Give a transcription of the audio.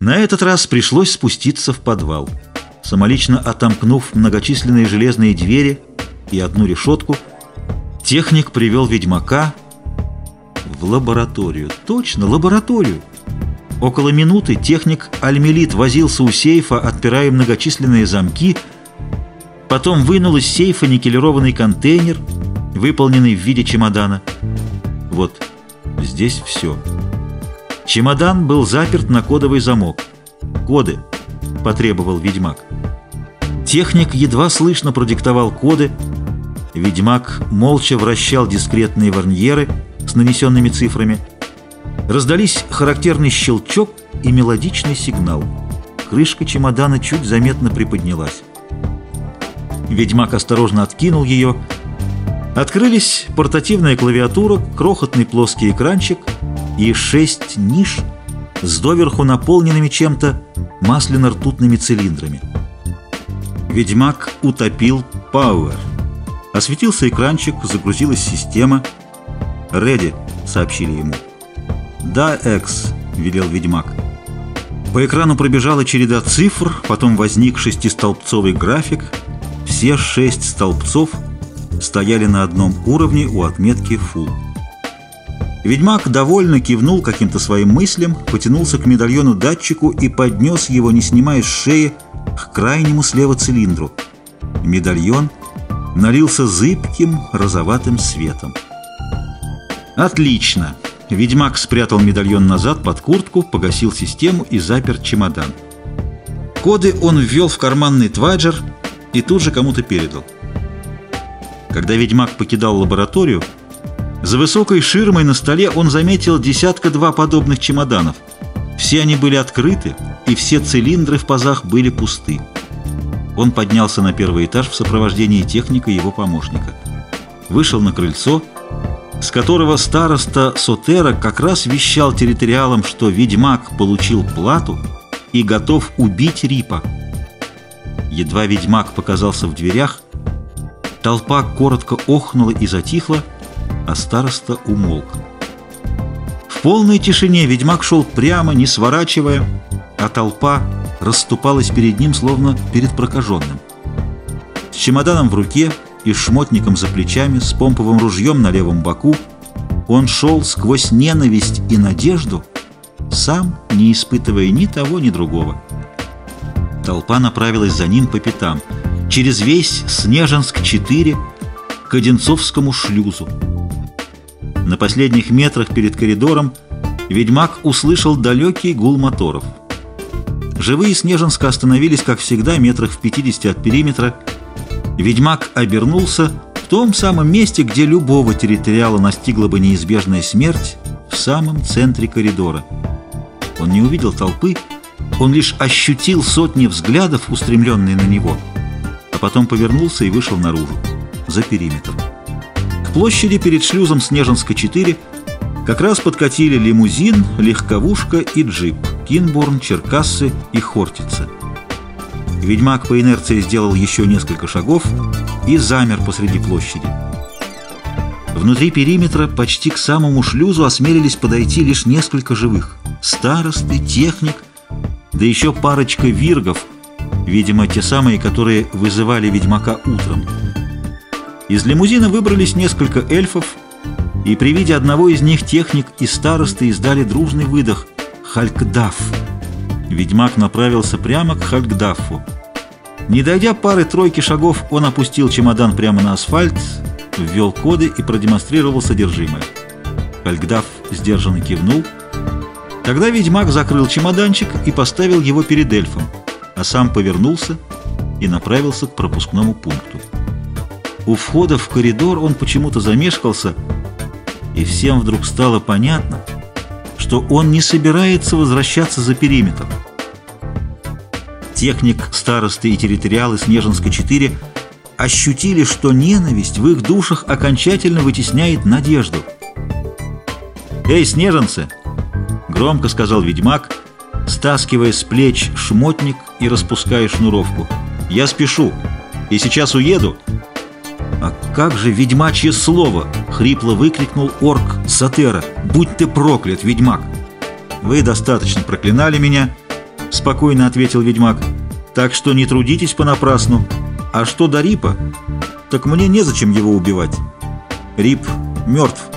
На этот раз пришлось спуститься в подвал. Самолично отомкнув многочисленные железные двери и одну решетку, техник привел ведьмака в лабораторию. Точно, лабораторию! Около минуты техник Альмелит возился у сейфа, отпирая многочисленные замки, потом вынул из сейфа никелированный контейнер, выполненный в виде чемодана. Вот здесь все. Чемодан был заперт на кодовый замок. «Коды!» — потребовал ведьмак. Техник едва слышно продиктовал коды. Ведьмак молча вращал дискретные варньеры с нанесенными цифрами. Раздались характерный щелчок и мелодичный сигнал. Крышка чемодана чуть заметно приподнялась. Ведьмак осторожно откинул ее. Открылись портативная клавиатура, крохотный плоский экранчик — и шесть ниш с доверху наполненными чем-то масляно-ртутными цилиндрами. Ведьмак утопил Пауэр. Осветился экранчик, загрузилась система. «Реди», — сообщили ему. «Да, Экс», — велел Ведьмак. По экрану пробежала череда цифр, потом возник шестистолбцовый график. Все шесть столбцов стояли на одном уровне у отметки «Full». Ведьмак довольно кивнул каким-то своим мыслям, потянулся к медальону-датчику и поднес его, не снимая с шеи, к крайнему слева цилиндру. Медальон налился зыбким розоватым светом. «Отлично!» Ведьмак спрятал медальон назад под куртку, погасил систему и запер чемодан. Коды он ввел в карманный тваджер и тут же кому-то передал. Когда ведьмак покидал лабораторию, за высокой ширмой на столе он заметил десятка-два подобных чемоданов. Все они были открыты, и все цилиндры в пазах были пусты. Он поднялся на первый этаж в сопровождении техника его помощника. Вышел на крыльцо, с которого староста Сотера как раз вещал территориалам, что ведьмак получил плату и готов убить Рипа. Едва ведьмак показался в дверях, толпа коротко охнула и затихла, а староста умолк. В полной тишине ведьмак шел прямо, не сворачивая, а толпа расступалась перед ним, словно перед прокаженным. С чемоданом в руке и шмотником за плечами, с помповым ружьем на левом боку, он шел сквозь ненависть и надежду, сам не испытывая ни того, ни другого. Толпа направилась за ним по пятам, через весь Снежинск-4 к Одинцовскому шлюзу. На последних метрах перед коридором ведьмак услышал далекий гул моторов. Живые Снежинска остановились, как всегда, метрах в 50 от периметра. Ведьмак обернулся в том самом месте, где любого территориала настигла бы неизбежная смерть, в самом центре коридора. Он не увидел толпы, он лишь ощутил сотни взглядов, устремленные на него, а потом повернулся и вышел наружу, за периметр площади перед шлюзом Снежинска-4 как раз подкатили лимузин, легковушка и джип, Кинбурн, Черкассы и Хортица. Ведьмак по инерции сделал еще несколько шагов и замер посреди площади. Внутри периметра почти к самому шлюзу осмелились подойти лишь несколько живых. Старосты, техник, да еще парочка виргов, видимо, те самые, которые вызывали ведьмака утром. Из лимузина выбрались несколько эльфов, и при виде одного из них техник и старосты издали дружный выдох «Халькдаф». Ведьмак направился прямо к Халькдафу. Не дойдя пары-тройки шагов, он опустил чемодан прямо на асфальт, ввел коды и продемонстрировал содержимое. Халькдаф сдержанно кивнул. Тогда ведьмак закрыл чемоданчик и поставил его перед эльфом, а сам повернулся и направился к пропускному пункту. У входа в коридор он почему-то замешкался, и всем вдруг стало понятно, что он не собирается возвращаться за периметр. Техник, старосты и территориалы Снежинска-4 ощутили, что ненависть в их душах окончательно вытесняет надежду. «Эй, снеженцы!» — громко сказал ведьмак, стаскивая с плеч шмотник и распуская шнуровку. «Я спешу, и сейчас уеду, «А как же ведьмачье слово?» — хрипло выкрикнул орк Сатера. «Будь ты проклят, ведьмак! Вы достаточно проклинали меня, — спокойно ответил ведьмак. «Так что не трудитесь понапрасну. А что до Рипа, так мне незачем его убивать. Рип мертв».